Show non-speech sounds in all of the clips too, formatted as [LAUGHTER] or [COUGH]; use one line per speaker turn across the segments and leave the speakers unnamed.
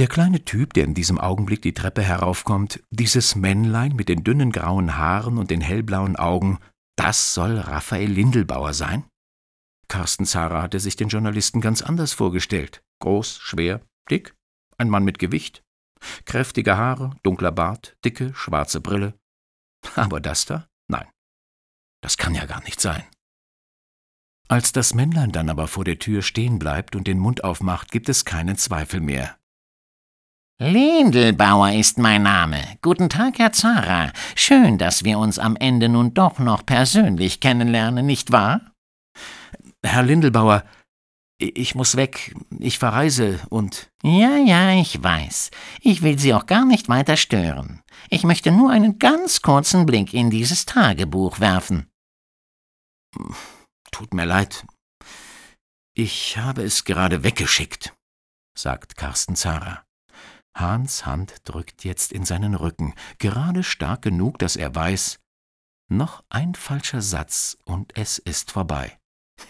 Der kleine Typ, der in diesem Augenblick die Treppe heraufkommt, dieses Männlein mit den dünnen grauen Haaren und den hellblauen Augen, das soll Raphael Lindelbauer sein? Carsten Zara hatte sich den Journalisten ganz anders vorgestellt. Groß, schwer, dick, ein Mann mit Gewicht, kräftige Haare, dunkler Bart, dicke, schwarze Brille. Aber das da? Nein. Das kann ja gar nicht sein. Als das Männlein dann aber vor der Tür stehen bleibt und den Mund aufmacht, gibt es keinen Zweifel mehr.
Lindelbauer ist mein Name. Guten Tag, Herr Zara. Schön, dass wir uns am Ende nun doch noch persönlich kennenlernen, nicht wahr?
Herr Lindelbauer, ich muss weg, ich verreise und.
Ja, ja, ich weiß. Ich will Sie auch gar nicht weiter stören. Ich möchte nur einen ganz kurzen Blick in dieses Tagebuch werfen.
Tut mir leid. Ich habe es gerade weggeschickt, sagt Carsten Zara. Hans Hand drückt jetzt in seinen Rücken, gerade stark genug, dass er weiß, noch ein falscher Satz und es ist vorbei.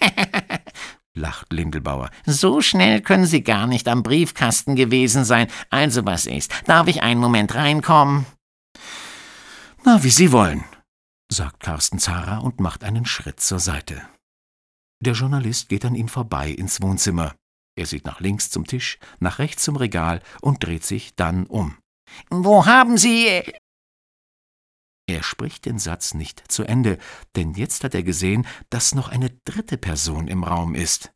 [LAUGHS] lacht Lindelbauer.
So schnell können Sie gar nicht am Briefkasten gewesen sein. Also was ist? Darf ich einen Moment reinkommen?
Na, wie Sie wollen, sagt Carsten Zara und macht einen Schritt zur Seite. Der Journalist geht an ihm vorbei ins Wohnzimmer. Er sieht nach links zum Tisch, nach rechts zum Regal und dreht sich dann um.
Wo haben Sie.
Er spricht den Satz nicht zu Ende, denn jetzt hat er gesehen, dass noch eine dritte Person im Raum ist.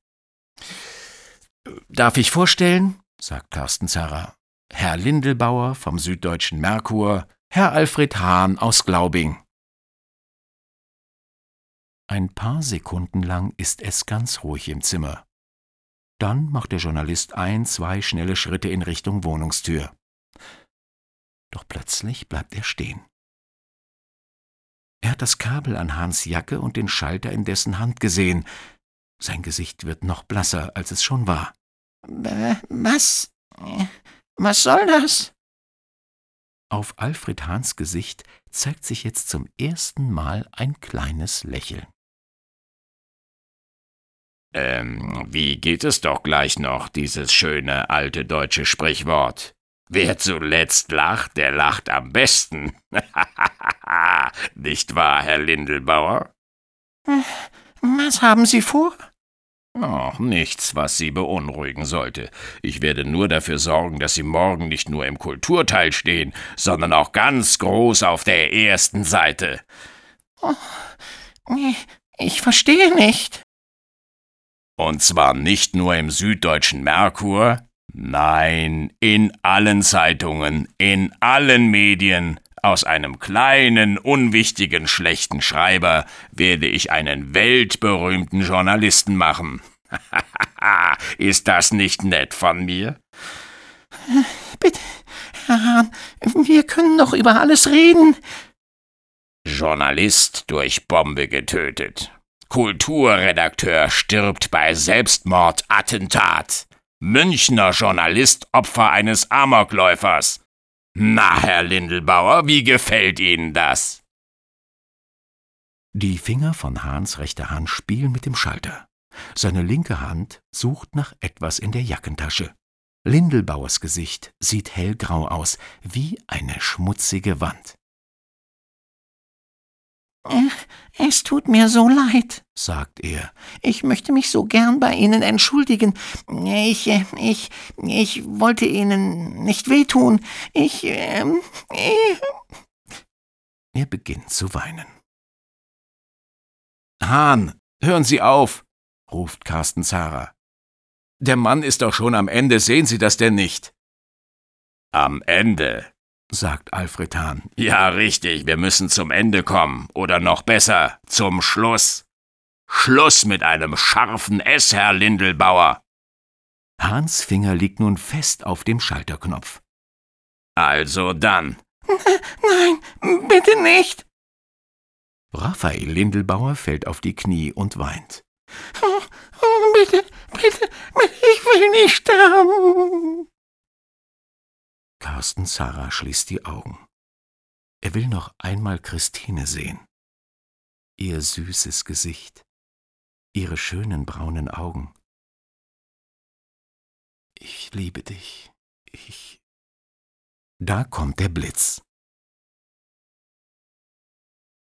Darf ich vorstellen, sagt Carsten Zerrer, Herr Lindelbauer vom Süddeutschen Merkur, Herr Alfred Hahn aus Glaubing. Ein paar Sekunden lang ist es ganz ruhig im Zimmer. Dann macht der Journalist ein, zwei schnelle Schritte in Richtung Wohnungstür. Doch plötzlich bleibt er stehen. Er hat das Kabel an Hans Jacke und den Schalter in dessen Hand gesehen. Sein Gesicht wird noch blasser, als es schon war.
Was? Was soll das?
Auf Alfred Hahns Gesicht zeigt sich jetzt zum ersten Mal ein kleines Lächeln.
Ähm, wie geht es doch gleich noch, dieses schöne alte deutsche Sprichwort? Wer zuletzt lacht, der lacht am besten. [LAUGHS] Nicht wahr, Herr Lindelbauer?
Was haben Sie vor?
Oh, nichts, was Sie beunruhigen sollte. Ich werde nur dafür sorgen, dass Sie morgen nicht nur im Kulturteil stehen, sondern auch ganz groß auf der ersten Seite.
Oh, ich verstehe nicht.
Und zwar nicht nur im Süddeutschen Merkur, nein, in allen Zeitungen, in allen Medien. Aus einem kleinen, unwichtigen, schlechten Schreiber werde ich einen weltberühmten Journalisten machen. [LAUGHS] Ist das nicht nett von mir?
Bitte, Herr Hahn, wir können doch über alles reden.
Journalist durch Bombe getötet. Kulturredakteur stirbt bei Selbstmordattentat. Münchner Journalist Opfer eines Amokläufers. Na, Herr Lindelbauer, wie gefällt Ihnen das?
Die Finger von Hahns rechter Hand spielen mit dem Schalter. Seine linke Hand sucht nach etwas in der Jackentasche. Lindelbauers Gesicht sieht hellgrau aus, wie eine schmutzige Wand.
Es tut mir so leid, sagt er. Ich möchte mich so gern bei Ihnen entschuldigen. Ich, ich, ich wollte Ihnen nicht wehtun. Ich, ähm, ich.
Er beginnt zu weinen. Hahn, hören Sie auf, ruft Carsten Zara. Der Mann ist doch schon am Ende, sehen Sie das denn nicht?
Am Ende,
sagt Alfred Hahn.
Ja, richtig, wir müssen zum Ende kommen. Oder noch besser, zum Schluss. Schluss mit einem scharfen S, Herr Lindelbauer.
Hahns Finger liegt nun fest auf dem Schalterknopf.
Also dann.
Nein, bitte nicht.
Raphael Lindelbauer fällt auf die Knie und weint.
Oh, oh, bitte, bitte, ich will nicht sterben.
Carsten Zara schließt die Augen. Er will noch einmal Christine sehen. Ihr süßes Gesicht, ihre schönen braunen Augen. Ich liebe dich, ich. Da kommt der Blitz.